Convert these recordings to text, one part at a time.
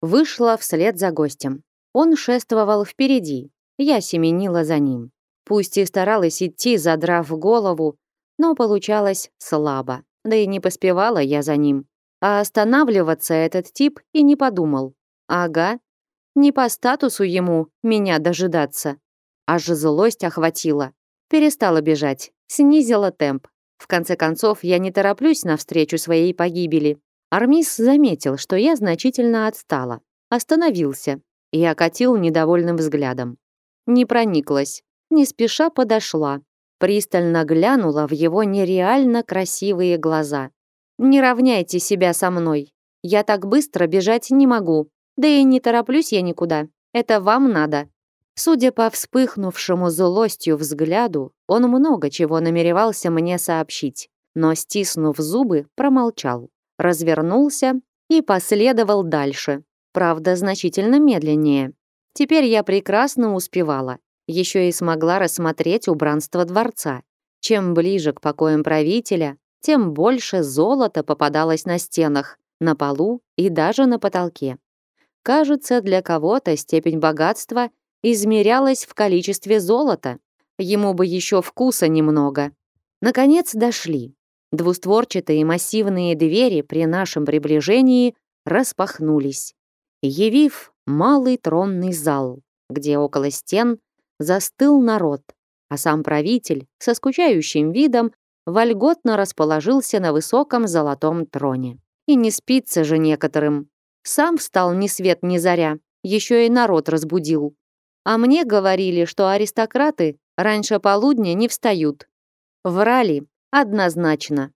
Вышла вслед за гостем. Он шествовал впереди, я семенила за ним. Пусть и старалась идти, задрав голову, но получалось слабо. Да и не поспевала я за ним. А останавливаться этот тип и не подумал. Ага, не по статусу ему меня дожидаться. Аж злость охватила. Перестала бежать, снизила темп. В конце концов, я не тороплюсь навстречу своей погибели. Армис заметил, что я значительно отстала. Остановился и окатил недовольным взглядом. Не прониклась, не спеша подошла, пристально глянула в его нереально красивые глаза. «Не равняйте себя со мной. Я так быстро бежать не могу. Да и не тороплюсь я никуда. Это вам надо». Судя по вспыхнувшему злостью взгляду, он много чего намеревался мне сообщить, но, стиснув зубы, промолчал, развернулся и последовал дальше, правда, значительно медленнее. Теперь я прекрасно успевала, еще и смогла рассмотреть убранство дворца. Чем ближе к покоям правителя, тем больше золота попадалось на стенах, на полу и даже на потолке. Кажется, для кого-то степень богатства измерялась в количестве золота. Ему бы еще вкуса немного. Наконец дошли. Двустворчатые массивные двери при нашем приближении распахнулись, явив малый тронный зал, где около стен застыл народ, а сам правитель со скучающим видом вольготно расположился на высоком золотом троне. И не спится же некоторым. Сам встал ни свет ни заря, еще и народ разбудил. А мне говорили, что аристократы раньше полудня не встают. Врали, однозначно.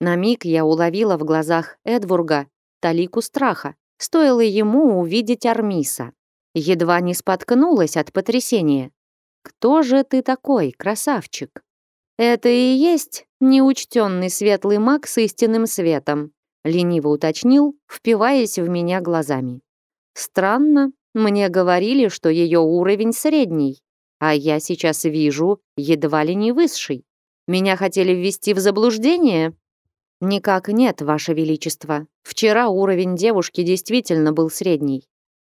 На миг я уловила в глазах Эдвурга талику страха. Стоило ему увидеть Армиса. Едва не споткнулась от потрясения. «Кто же ты такой, красавчик?» «Это и есть неучтенный светлый маг с истинным светом», лениво уточнил, впиваясь в меня глазами. «Странно, мне говорили, что ее уровень средний, а я сейчас вижу едва ли не высший. Меня хотели ввести в заблуждение?» «Никак нет, Ваше Величество. Вчера уровень девушки действительно был средний.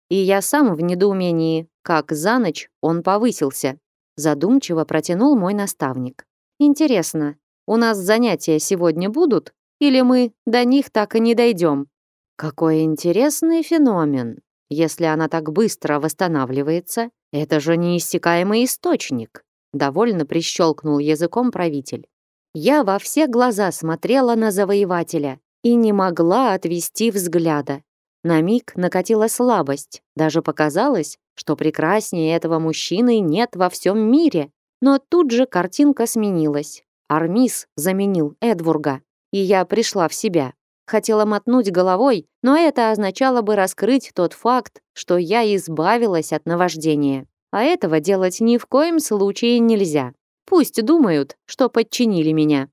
И я сам в недоумении, как за ночь он повысился». Задумчиво протянул мой наставник. «Интересно, у нас занятия сегодня будут? Или мы до них так и не дойдем?» «Какой интересный феномен!» Если она так быстро восстанавливается, это же неиссякаемый источник. Довольно прищелкнул языком правитель. Я во все глаза смотрела на завоевателя и не могла отвести взгляда. На миг накатила слабость. Даже показалось, что прекраснее этого мужчины нет во всем мире. Но тут же картинка сменилась. Армис заменил Эдвурга, и я пришла в себя. Хотела мотнуть головой, но это означало бы раскрыть тот факт, что я избавилась от наваждения. А этого делать ни в коем случае нельзя. Пусть думают, что подчинили меня.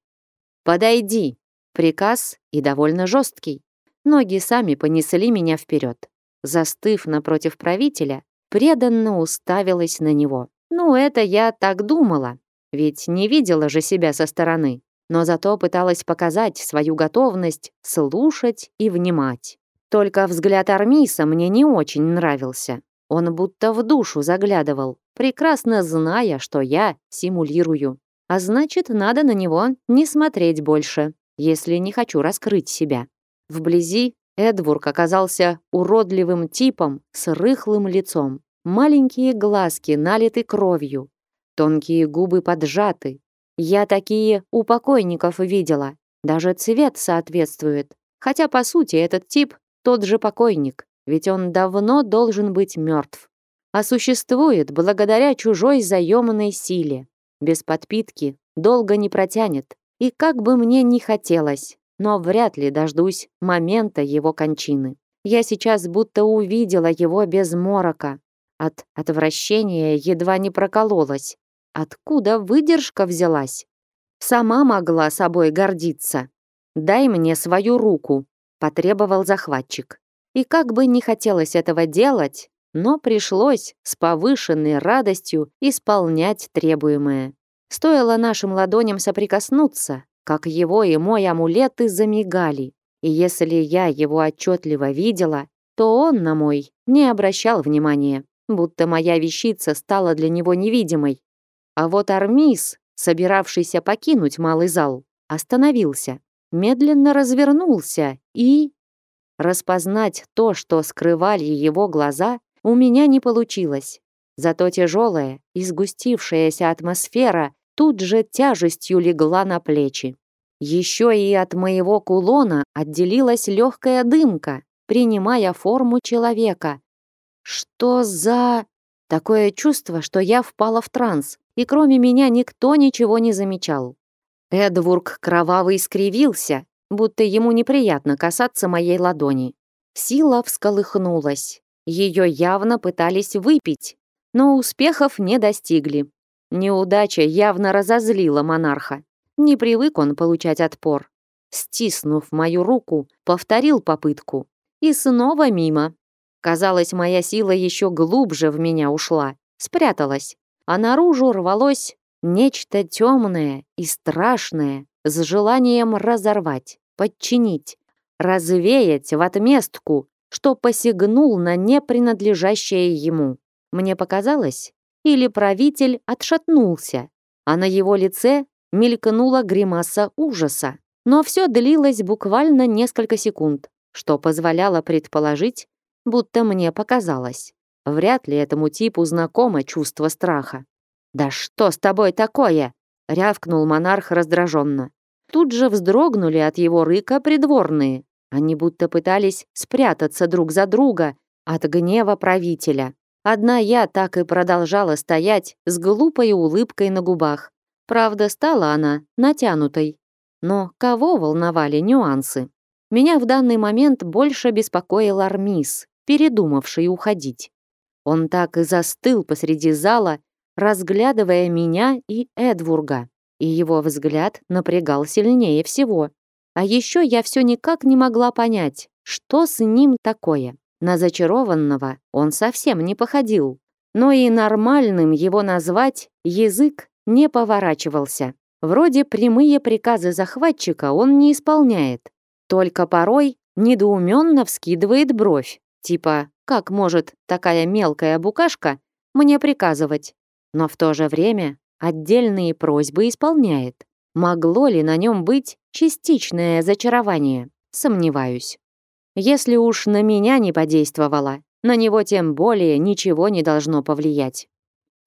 «Подойди!» Приказ и довольно жесткий. Ноги сами понесли меня вперед. Застыв напротив правителя, преданно уставилась на него. Ну, это я так думала, ведь не видела же себя со стороны но зато пыталась показать свою готовность слушать и внимать. Только взгляд Армиса мне не очень нравился. Он будто в душу заглядывал, прекрасно зная, что я симулирую. А значит, надо на него не смотреть больше, если не хочу раскрыть себя. Вблизи Эдвург оказался уродливым типом с рыхлым лицом. Маленькие глазки налиты кровью, тонкие губы поджаты, я такие у покойников видела. Даже цвет соответствует. Хотя, по сути, этот тип тот же покойник, ведь он давно должен быть мертв. А существует благодаря чужой заемной силе. Без подпитки долго не протянет. И как бы мне ни хотелось, но вряд ли дождусь момента его кончины. Я сейчас будто увидела его без морока. От отвращения едва не прокололась. Откуда выдержка взялась? Сама могла собой гордиться. «Дай мне свою руку», — потребовал захватчик. И как бы не хотелось этого делать, но пришлось с повышенной радостью исполнять требуемое. Стоило нашим ладоням соприкоснуться, как его и мой амулеты замигали. И если я его отчетливо видела, что он на мой не обращал внимания, будто моя вещица стала для него невидимой. А вот Армис, собиравшийся покинуть малый зал, остановился, медленно развернулся и... Распознать то, что скрывали его глаза, у меня не получилось. Зато тяжелая и сгустившаяся атмосфера тут же тяжестью легла на плечи. Еще и от моего кулона отделилась легкая дымка, принимая форму человека. Что за... Такое чувство, что я впала в транс, и кроме меня никто ничего не замечал. Эдвург кровавый скривился, будто ему неприятно касаться моей ладони. Сила всколыхнулась. Ее явно пытались выпить, но успехов не достигли. Неудача явно разозлила монарха. Не привык он получать отпор. Стиснув мою руку, повторил попытку. И снова мимо. Казалось, моя сила еще глубже в меня ушла, спряталась, а наружу рвалось нечто темное и страшное с желанием разорвать, подчинить, развеять в отместку, что посягнул на непринадлежащее ему. Мне показалось, или правитель отшатнулся, а на его лице мелькнула гримаса ужаса. Но все длилось буквально несколько секунд, что позволяло предположить, будто мне показалось. Вряд ли этому типу знакомо чувство страха. «Да что с тобой такое?» — рявкнул монарх раздраженно. Тут же вздрогнули от его рыка придворные. Они будто пытались спрятаться друг за друга от гнева правителя. Одна я так и продолжала стоять с глупой улыбкой на губах. Правда, стала она натянутой. Но кого волновали нюансы? Меня в данный момент больше беспокоил Армис, передумавший уходить. Он так и застыл посреди зала, разглядывая меня и Эдвурга, и его взгляд напрягал сильнее всего. А еще я все никак не могла понять, что с ним такое. На зачарованного он совсем не походил. Но и нормальным его назвать язык не поворачивался. Вроде прямые приказы захватчика он не исполняет. Только порой недоуменно вскидывает бровь. Типа, как может такая мелкая букашка мне приказывать? Но в то же время отдельные просьбы исполняет. Могло ли на нем быть частичное зачарование? Сомневаюсь. Если уж на меня не подействовало, на него тем более ничего не должно повлиять.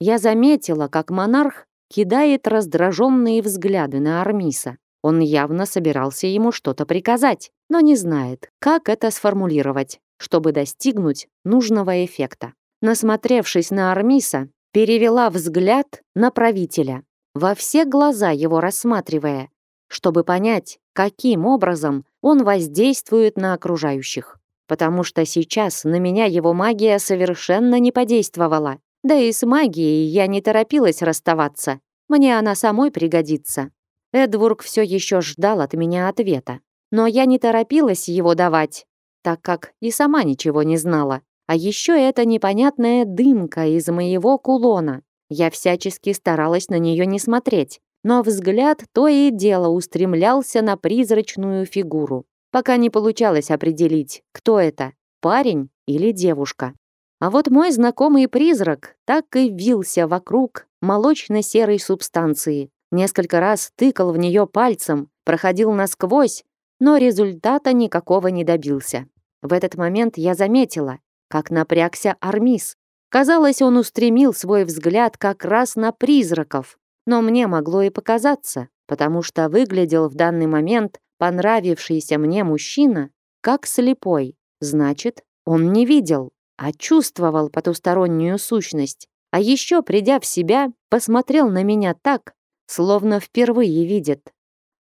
Я заметила, как монарх кидает раздраженные взгляды на Армиса. Он явно собирался ему что-то приказать, но не знает, как это сформулировать, чтобы достигнуть нужного эффекта. Насмотревшись на Армиса, перевела взгляд на правителя, во все глаза его рассматривая, чтобы понять, каким образом он воздействует на окружающих. Потому что сейчас на меня его магия совершенно не подействовала. Да и с магией я не торопилась расставаться. Мне она самой пригодится. Эдвург все еще ждал от меня ответа. Но я не торопилась его давать, так как и сама ничего не знала. А еще эта непонятная дымка из моего кулона. Я всячески старалась на нее не смотреть, но взгляд то и дело устремлялся на призрачную фигуру, пока не получалось определить, кто это, парень или девушка. А вот мой знакомый призрак так и вился вокруг молочно-серой субстанции. Несколько раз тыкал в нее пальцем, проходил насквозь, но результата никакого не добился. В этот момент я заметила, как напрягся Армис. Казалось, он устремил свой взгляд как раз на призраков, но мне могло и показаться, потому что выглядел в данный момент понравившийся мне мужчина как слепой. Значит, он не видел, а чувствовал потустороннюю сущность. А еще, придя в себя, посмотрел на меня так, словно впервые видит.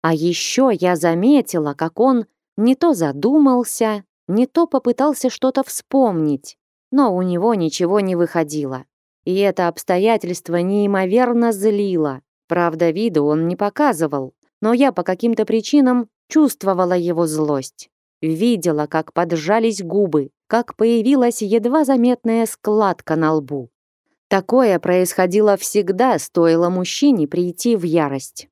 А еще я заметила, как он не то задумался, не то попытался что-то вспомнить, но у него ничего не выходило. И это обстоятельство неимоверно злило. Правда, виду он не показывал, но я по каким-то причинам чувствовала его злость. Видела, как поджались губы, как появилась едва заметная складка на лбу. Такое происходило всегда, стоило мужчине прийти в ярость.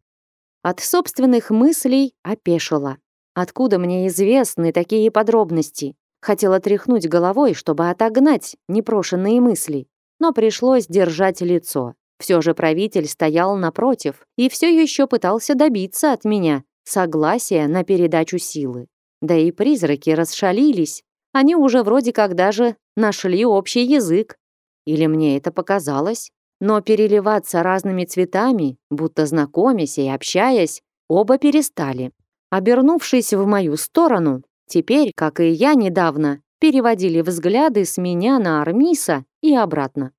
От собственных мыслей опешила. Откуда мне известны такие подробности? Хотела тряхнуть головой, чтобы отогнать непрошенные мысли, но пришлось держать лицо. Все же правитель стоял напротив и все еще пытался добиться от меня согласия на передачу силы. Да и призраки расшалились. Они уже вроде как даже нашли общий язык. Или мне это показалось? Но переливаться разными цветами, будто знакомясь и общаясь, оба перестали. Обернувшись в мою сторону, теперь, как и я недавно, переводили взгляды с меня на Армиса и обратно.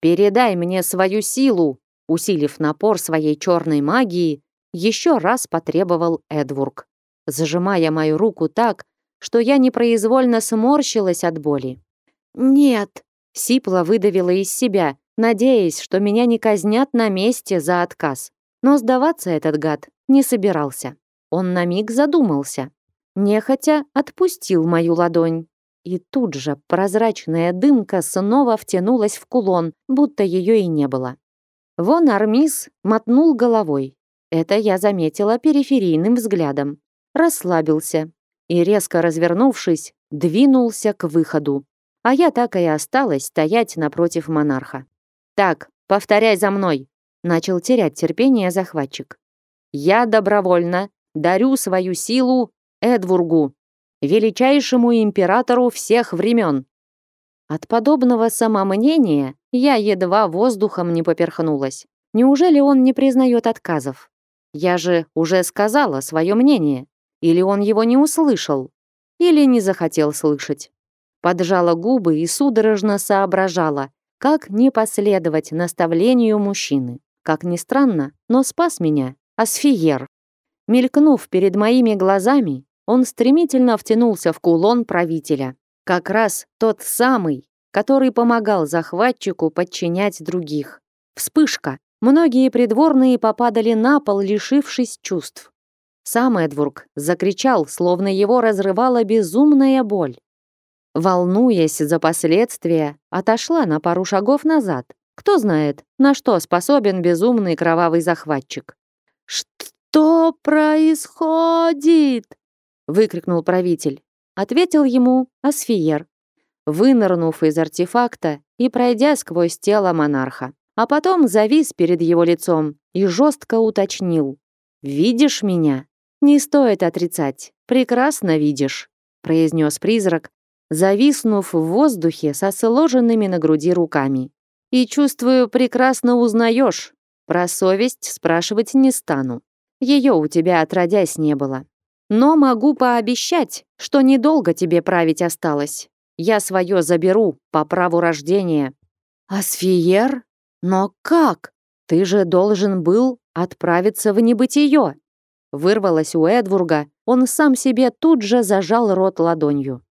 «Передай мне свою силу!» Усилив напор своей черной магии, еще раз потребовал Эдвург, зажимая мою руку так, что я непроизвольно сморщилась от боли. «Нет!» — сипло выдавила из себя, надеясь, что меня не казнят на месте за отказ. Но сдаваться этот гад не собирался. Он на миг задумался. Нехотя отпустил мою ладонь. И тут же прозрачная дымка снова втянулась в кулон, будто ее и не было. Вон Армис мотнул головой. Это я заметила периферийным взглядом. Расслабился и, резко развернувшись, двинулся к выходу. А я так и осталась стоять напротив монарха. «Так, повторяй за мной!» Начал терять терпение захватчик. «Я добровольно дарю свою силу Эдвургу, величайшему императору всех времен». От подобного самомнения я едва воздухом не поперхнулась. Неужели он не признает отказов? Я же уже сказала свое мнение. Или он его не услышал? Или не захотел слышать? Поджала губы и судорожно соображала, как не последовать наставлению мужчины? Как ни странно, но спас меня Асфиер. Мелькнув перед моими глазами, он стремительно втянулся в кулон правителя. Как раз тот самый, который помогал захватчику подчинять других. Вспышка. Многие придворные попадали на пол, лишившись чувств. Сам Эдвург закричал, словно его разрывала безумная боль волнуясь за последствия, отошла на пару шагов назад. Кто знает, на что способен безумный кровавый захватчик. «Что происходит?» — выкрикнул правитель. Ответил ему Асфиер, вынырнув из артефакта и пройдя сквозь тело монарха. А потом завис перед его лицом и жестко уточнил. «Видишь меня?» «Не стоит отрицать. Прекрасно видишь», — произнес призрак, зависнув в воздухе со сложенными на груди руками. «И чувствую, прекрасно узнаешь. Про совесть спрашивать не стану. Ее у тебя отродясь не было. Но могу пообещать, что недолго тебе править осталось. Я свое заберу по праву рождения». «Асфиер? Но как? Ты же должен был отправиться в небытие!» Вырвалось у Эдвурга, он сам себе тут же зажал рот ладонью.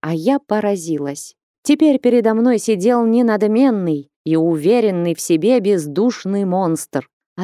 А я поразилась. Теперь передо мной сидел не надменный и уверенный в себе бездушный монстр, а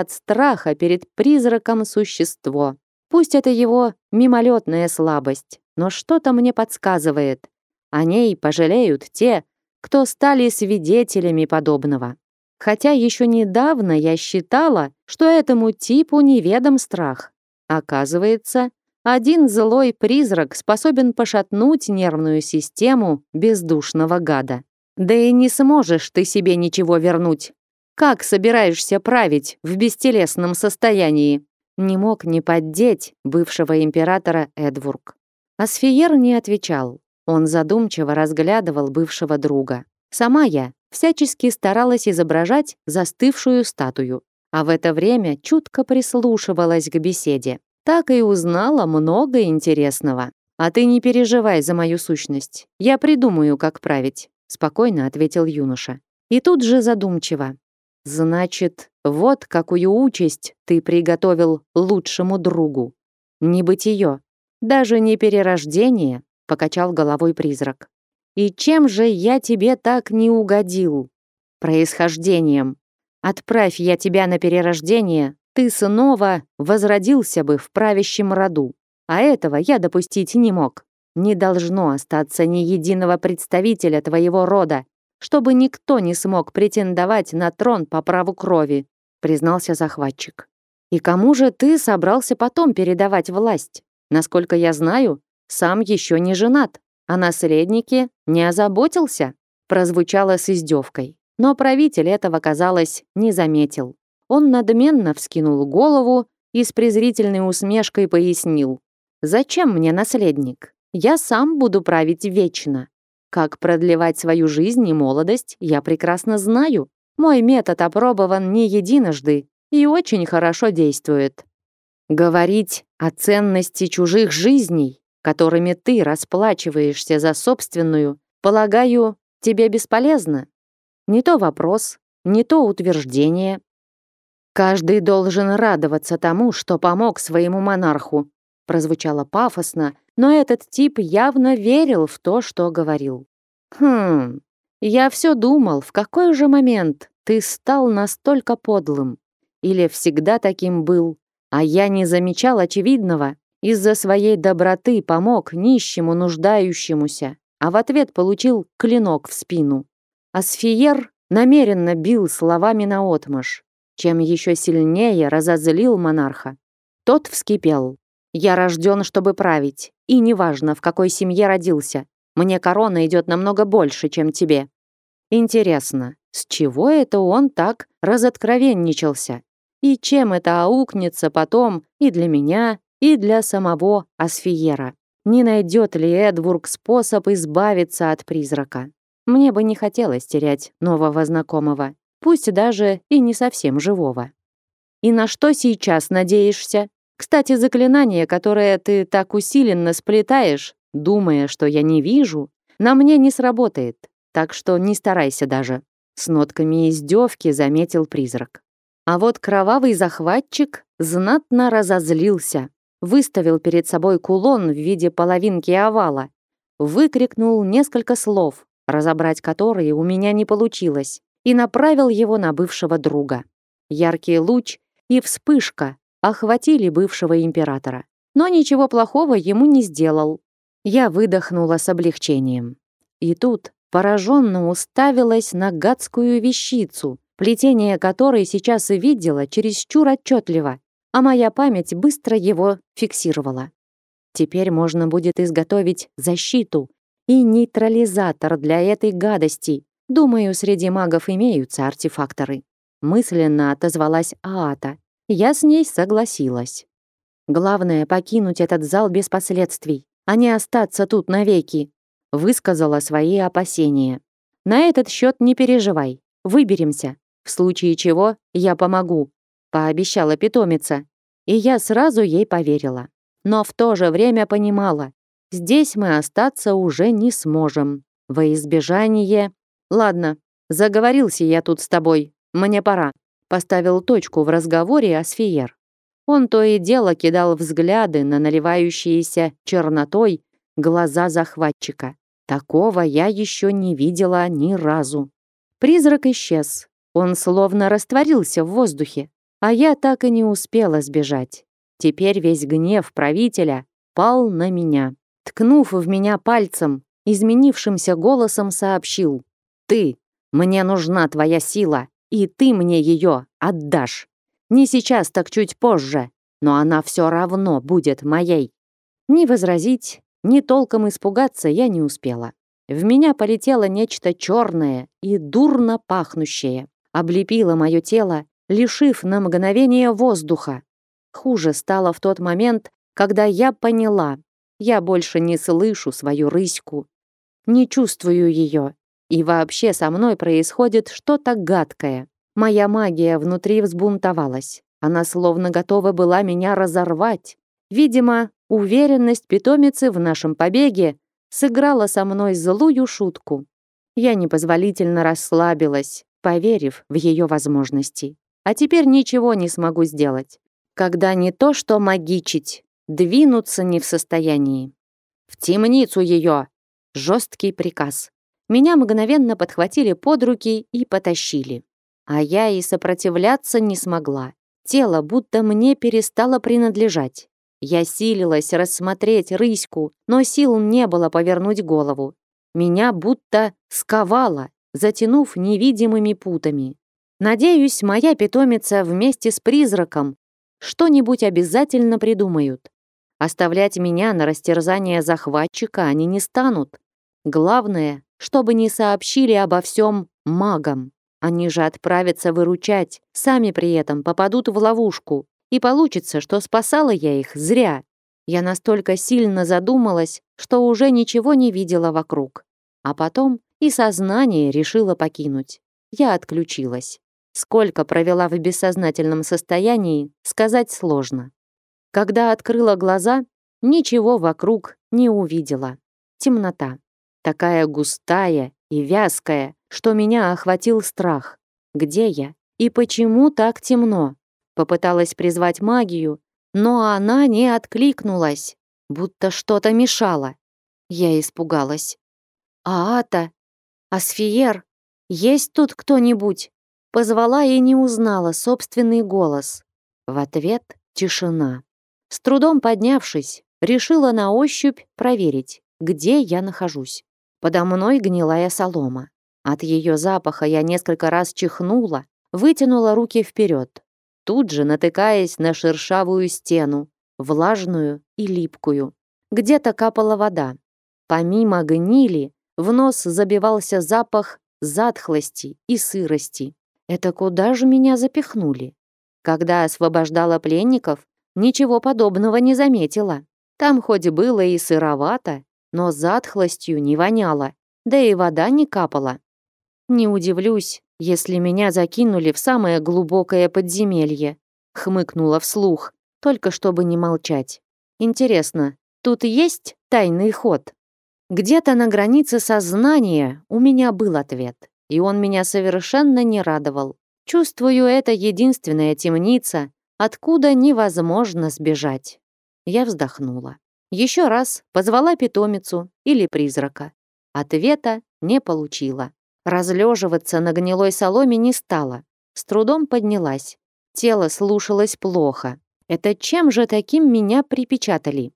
от страха перед призраком существо. Пусть это его мимолетная слабость, но что-то мне подсказывает. О ней пожалеют те, кто стали свидетелями подобного. Хотя еще недавно я считала, что этому типу неведом страх. Оказывается, один злой призрак способен пошатнуть нервную систему бездушного гада. Да и не сможешь ты себе ничего вернуть. Как собираешься править в бестелесном состоянии? Не мог не поддеть бывшего императора Эдвург. Асфиер не отвечал. Он задумчиво разглядывал бывшего друга. Сама я всячески старалась изображать застывшую статую, а в это время чутко прислушивалась к беседе так и узнала много интересного. А ты не переживай за мою сущность. Я придумаю, как править, спокойно ответил юноша. И тут же задумчиво. Значит, вот какую участь ты приготовил лучшему другу. Небытие, даже не перерождение, покачал головой призрак. И чем же я тебе так не угодил? Происхождением. Отправь я тебя на перерождение, ты снова возродился бы в правящем роду. А этого я допустить не мог. Не должно остаться ни единого представителя твоего рода, чтобы никто не смог претендовать на трон по праву крови», признался захватчик. «И кому же ты собрался потом передавать власть? Насколько я знаю, сам еще не женат, а наследнике не озаботился, прозвучало с издевкой. Но правитель этого, казалось, не заметил. Он надменно вскинул голову и с презрительной усмешкой пояснил. «Зачем мне наследник? Я сам буду править вечно. Как продлевать свою жизнь и молодость, я прекрасно знаю. Мой метод опробован не единожды и очень хорошо действует. Говорить о ценности чужих жизней, которыми ты расплачиваешься за собственную, полагаю, тебе бесполезно. Не то вопрос, не то утверждение. Каждый должен радоваться тому, что помог своему монарху. Прозвучало пафосно, но этот тип явно верил в то, что говорил. Хм, я все думал, в какой же момент ты стал настолько подлым? Или всегда таким был? А я не замечал очевидного. Из-за своей доброты помог нищему нуждающемуся, а в ответ получил клинок в спину. Асфиер намеренно бил словами наотмашь, чем еще сильнее разозлил монарха. Тот вскипел. «Я рожден, чтобы править, и неважно, в какой семье родился. Мне корона идет намного больше, чем тебе». Интересно, с чего это он так разоткровенничался? И чем это аукнется потом и для меня, и для самого Асфиера? Не найдет ли Эдвург способ избавиться от призрака? Мне бы не хотелось терять нового знакомого, пусть даже и не совсем живого. И на что сейчас надеешься? Кстати, заклинание, которое ты так усиленно сплетаешь, думая, что я не вижу, на мне не сработает, так что не старайся даже. С нотками издевки заметил призрак. А вот кровавый захватчик знатно разозлился, выставил перед собой кулон в виде половинки овала, выкрикнул несколько слов, разобрать которые у меня не получилось, и направил его на бывшего друга. Яркий луч и вспышка охватили бывшего императора. Но ничего плохого ему не сделал. Я выдохнула с облегчением. И тут пораженно уставилась на гадскую вещицу, плетение которой сейчас и видела чересчур отчетливо, а моя память быстро его фиксировала. Теперь можно будет изготовить защиту и нейтрализатор для этой гадости. Думаю, среди магов имеются артефакторы. Мысленно отозвалась Аата, я с ней согласилась. Главное — покинуть этот зал без последствий, а не остаться тут навеки, высказала свои опасения. На этот счет не переживай, выберемся. В случае чего я помогу, пообещала питомица. И я сразу ей поверила. Но в то же время понимала, здесь мы остаться уже не сможем. Во избежание... Ладно, заговорился я тут с тобой, мне пора поставил точку в разговоре о Сфиер. Он то и дело кидал взгляды на наливающиеся чернотой глаза захватчика. Такого я еще не видела ни разу. Призрак исчез. Он словно растворился в воздухе, а я так и не успела сбежать. Теперь весь гнев правителя пал на меня. Ткнув в меня пальцем, изменившимся голосом сообщил. «Ты! Мне нужна твоя сила! И ты мне ее отдашь. Не сейчас, так чуть позже, но она все равно будет моей». Ни возразить, ни толком испугаться я не успела. В меня полетело нечто черное и дурно пахнущее. Облепило мое тело, лишив на мгновение воздуха. Хуже стало в тот момент, когда я поняла, я больше не слышу свою рыську, не чувствую ее и вообще со мной происходит что-то гадкое. Моя магия внутри взбунтовалась. Она словно готова была меня разорвать. Видимо, уверенность питомицы в нашем побеге сыграла со мной злую шутку. Я непозволительно расслабилась, поверив в ее возможности. А теперь ничего не смогу сделать. Когда не то что магичить, двинуться не в состоянии. «В темницу ее!» Жесткий приказ. Меня мгновенно подхватили под руки и потащили. А я и сопротивляться не смогла. Тело будто мне перестало принадлежать. Я силилась рассмотреть рыську, но сил не было повернуть голову. Меня будто сковало, затянув невидимыми путами. Надеюсь, моя питомица вместе с призраком что-нибудь обязательно придумают. Оставлять меня на растерзание захватчика они не станут. Главное, чтобы не сообщили обо всем магам. Они же отправятся выручать, сами при этом попадут в ловушку. И получится, что спасала я их зря. Я настолько сильно задумалась, что уже ничего не видела вокруг. А потом и сознание решила покинуть. Я отключилась. Сколько провела в бессознательном состоянии, сказать сложно. Когда открыла глаза, ничего вокруг не увидела. Темнота. Такая густая и вязкая, что меня охватил страх. Где я? И почему так темно? Попыталась призвать магию, но она не откликнулась, будто что-то мешало. Я испугалась. «Аата? Асфиер? Есть тут кто-нибудь?» Позвала и не узнала собственный голос. В ответ тишина. С трудом поднявшись, решила на ощупь проверить, где я нахожусь. Подо мной гнилая солома. От ее запаха я несколько раз чихнула, вытянула руки вперед, тут же натыкаясь на шершавую стену, влажную и липкую. Где-то капала вода. Помимо гнили, в нос забивался запах затхлости и сырости. Это куда же меня запихнули? Когда освобождала пленников, Ничего подобного не заметила. Там хоть было и сыровато, но затхлостью не воняло, да и вода не капала. Не удивлюсь, если меня закинули в самое глубокое подземелье, хмыкнула вслух, только чтобы не молчать. Интересно, тут есть тайный ход? Где-то на границе сознания у меня был ответ, и он меня совершенно не радовал. Чувствую, это единственная темница, откуда невозможно сбежать. Я вздохнула. Еще раз позвала питомицу или призрака. Ответа не получила. Разлеживаться на гнилой соломе не стала. С трудом поднялась. Тело слушалось плохо. Это чем же таким меня припечатали?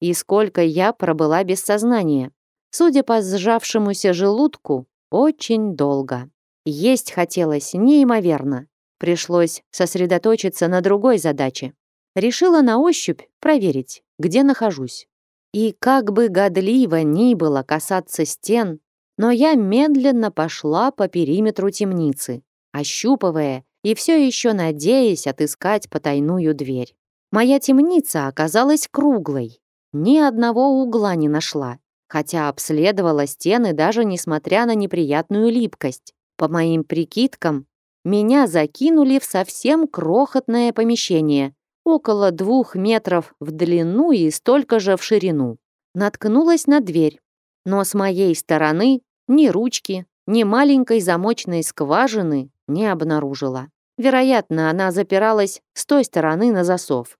И сколько я пробыла без сознания? Судя по сжавшемуся желудку, очень долго. Есть хотелось неимоверно. Пришлось сосредоточиться на другой задаче. Решила на ощупь проверить, где нахожусь. И как бы годливо ни было касаться стен, но я медленно пошла по периметру темницы, ощупывая и все еще надеясь отыскать потайную дверь. Моя темница оказалась круглой, ни одного угла не нашла, хотя обследовала стены даже несмотря на неприятную липкость. По моим прикидкам, меня закинули в совсем крохотное помещение, около двух метров в длину и столько же в ширину. Наткнулась на дверь, но с моей стороны ни ручки, ни маленькой замочной скважины не обнаружила. Вероятно, она запиралась с той стороны на засов.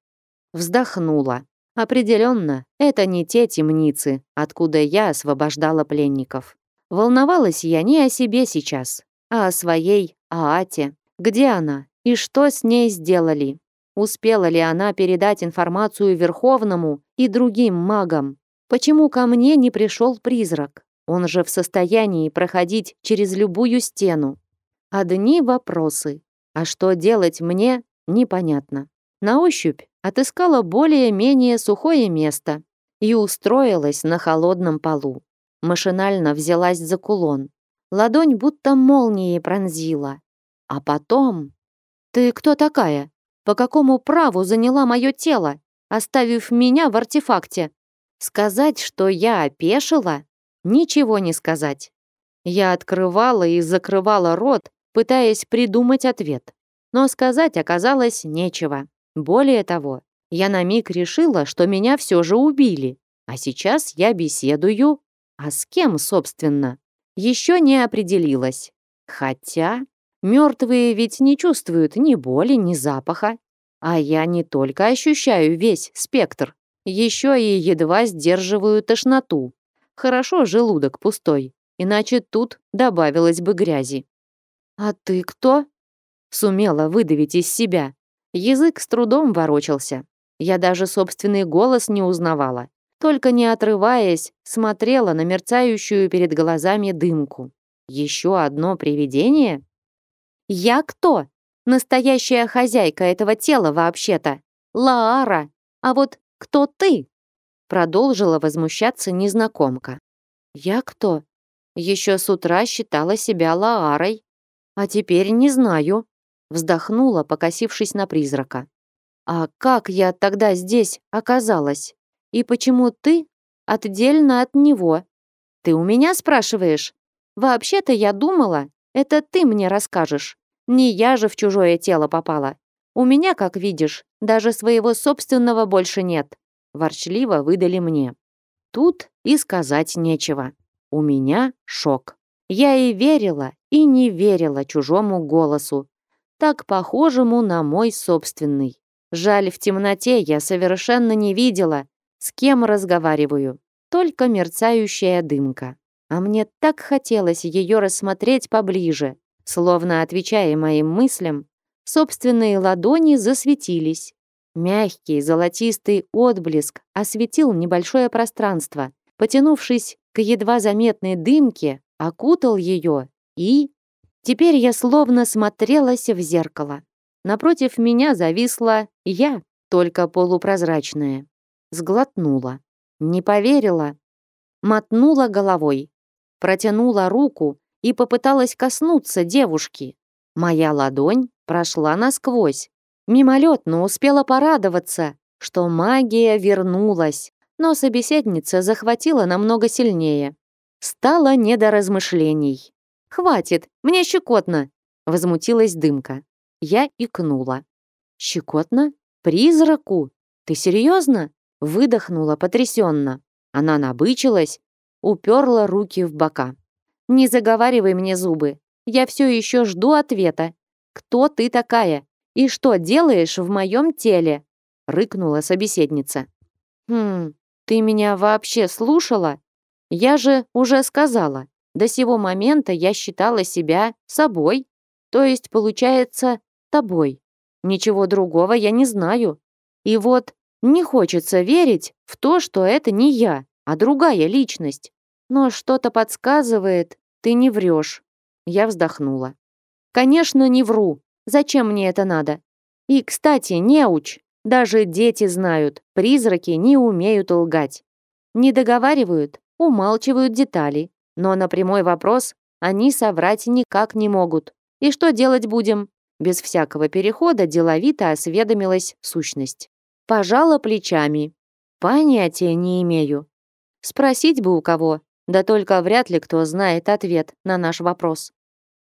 Вздохнула. Определенно, это не те темницы, откуда я освобождала пленников. Волновалась я не о себе сейчас, а о своей Аате. Где она? И что с ней сделали? Успела ли она передать информацию Верховному и другим магам? Почему ко мне не пришел призрак? Он же в состоянии проходить через любую стену. Одни вопросы. А что делать мне, непонятно. На ощупь отыскала более-менее сухое место и устроилась на холодном полу. Машинально взялась за кулон. Ладонь будто молнией пронзила. А потом... «Ты кто такая? По какому праву заняла мое тело, оставив меня в артефакте?» Сказать, что я опешила? Ничего не сказать. Я открывала и закрывала рот, пытаясь придумать ответ. Но сказать оказалось нечего. Более того, я на миг решила, что меня все же убили. А сейчас я беседую. А с кем, собственно? еще не определилась. Хотя мертвые ведь не чувствуют ни боли, ни запаха. А я не только ощущаю весь спектр, еще и едва сдерживаю тошноту. Хорошо желудок пустой, иначе тут добавилось бы грязи. «А ты кто?» Сумела выдавить из себя. Язык с трудом ворочался. Я даже собственный голос не узнавала только не отрываясь, смотрела на мерцающую перед глазами дымку. Еще одно привидение? Я кто? Настоящая хозяйка этого тела вообще-то. Лаара. А вот кто ты?» Продолжила возмущаться незнакомка. «Я кто?» Еще с утра считала себя Лаарой. А теперь не знаю. Вздохнула, покосившись на призрака. А как я тогда здесь оказалась? И почему ты отдельно от него? Ты у меня спрашиваешь? Вообще-то я думала, это ты мне расскажешь. Не я же в чужое тело попала. У меня, как видишь, даже своего собственного больше нет. Ворчливо выдали мне. Тут и сказать нечего. У меня шок. Я и верила, и не верила чужому голосу, так похожему на мой собственный. Жаль, в темноте я совершенно не видела, с кем разговариваю. Только мерцающая дымка. А мне так хотелось ее рассмотреть поближе. Словно отвечая моим мыслям, собственные ладони засветились. Мягкий золотистый отблеск осветил небольшое пространство, потянувшись к едва заметной дымке, окутал ее и... Теперь я словно смотрелась в зеркало. Напротив меня зависла я, только полупрозрачная. Сглотнула. Не поверила. Мотнула головой. Протянула руку и попыталась коснуться девушки. Моя ладонь прошла насквозь. Мимолетно успела порадоваться, что магия вернулась, но собеседница захватила намного сильнее. Стало не до размышлений. «Хватит, мне щекотно!» — возмутилась дымка. Я икнула. «Щекотно? Призраку? Ты серьезно?» — выдохнула потрясенно. Она набычилась, уперла руки в бока. «Не заговаривай мне зубы. Я все еще жду ответа. Кто ты такая? И что делаешь в моем теле?» — рыкнула собеседница. «Хм, ты меня вообще слушала? Я же уже сказала, до сего момента я считала себя собой, то есть, получается, тобой. Ничего другого я не знаю. И вот не хочется верить в то, что это не я, а другая личность. Но что-то подсказывает, ты не врешь. Я вздохнула. Конечно, не вру. Зачем мне это надо? И, кстати, не уч. Даже дети знают, призраки не умеют лгать. Не договаривают, умалчивают детали, но на прямой вопрос они соврать никак не могут. И что делать будем? Без всякого перехода деловито осведомилась сущность. Пожала плечами. Понятия не имею. Спросить бы у кого, да только вряд ли кто знает ответ на наш вопрос.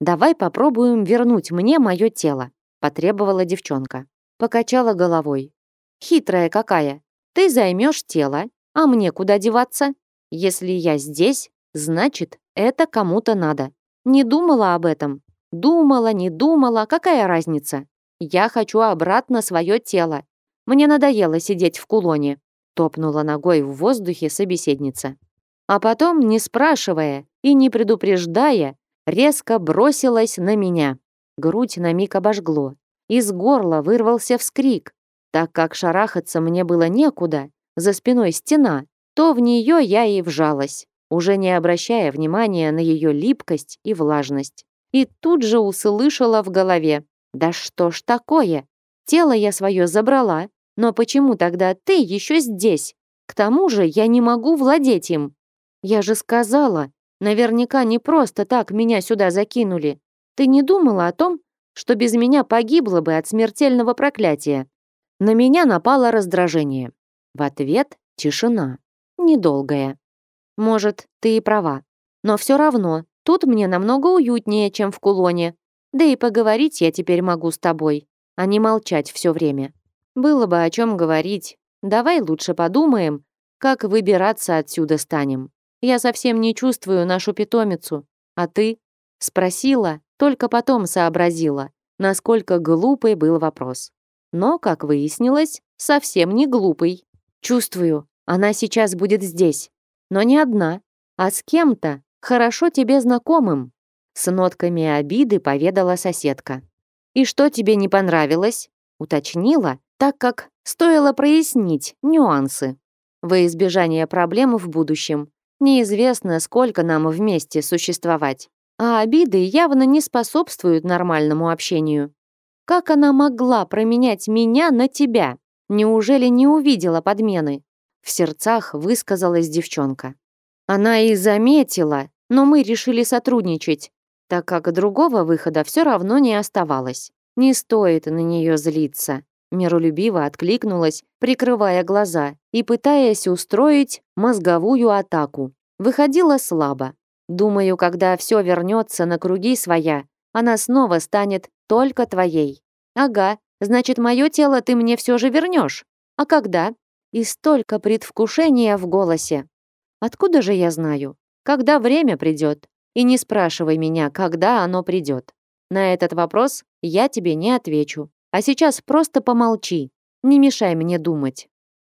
Давай попробуем вернуть мне мое тело, потребовала девчонка. Покачала головой. Хитрая какая. Ты займешь тело, а мне куда деваться? Если я здесь, значит, это кому-то надо. Не думала об этом. Думала, не думала, какая разница? Я хочу обратно свое тело. Мне надоело сидеть в кулоне. Топнула ногой в воздухе собеседница. А потом, не спрашивая и не предупреждая, резко бросилась на меня. Грудь на миг обожгло. Из горла вырвался вскрик. Так как шарахаться мне было некуда, за спиной стена, то в нее я и вжалась, уже не обращая внимания на ее липкость и влажность. И тут же услышала в голове, «Да что ж такое? Тело я свое забрала, но почему тогда ты еще здесь? К тому же я не могу владеть им. Я же сказала, наверняка не просто так меня сюда закинули. Ты не думала о том, что без меня погибла бы от смертельного проклятия. На меня напало раздражение. В ответ тишина. Недолгая. Может, ты и права. Но все равно, тут мне намного уютнее, чем в кулоне. Да и поговорить я теперь могу с тобой, а не молчать все время. Было бы о чем говорить. Давай лучше подумаем, как выбираться отсюда станем. Я совсем не чувствую нашу питомицу. А ты? Спросила, только потом сообразила, насколько глупый был вопрос. Но, как выяснилось, совсем не глупый. Чувствую, она сейчас будет здесь. Но не одна, а с кем-то, хорошо тебе знакомым. С нотками обиды поведала соседка. «И что тебе не понравилось?» Уточнила, так как стоило прояснить нюансы. Во избежание проблем в будущем. Неизвестно, сколько нам вместе существовать а обиды явно не способствуют нормальному общению. Как она могла променять меня на тебя? Неужели не увидела подмены? В сердцах высказалась девчонка. Она и заметила, но мы решили сотрудничать, так как другого выхода все равно не оставалось. Не стоит на нее злиться. Миролюбиво откликнулась, прикрывая глаза и пытаясь устроить мозговую атаку. Выходила слабо. Думаю, когда все вернется на круги своя, она снова станет только твоей. Ага, значит, мое тело ты мне все же вернешь. А когда? И столько предвкушения в голосе. Откуда же я знаю? Когда время придет? И не спрашивай меня, когда оно придет. На этот вопрос я тебе не отвечу. А сейчас просто помолчи. Не мешай мне думать.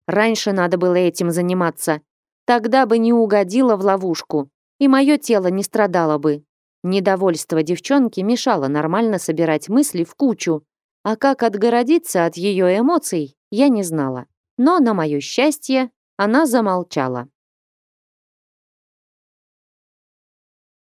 Раньше надо было этим заниматься. Тогда бы не угодила в ловушку. И мое тело не страдало бы. Недовольство девчонки мешало нормально собирать мысли в кучу. А как отгородиться от ее эмоций, я не знала. Но, на мое счастье, она замолчала.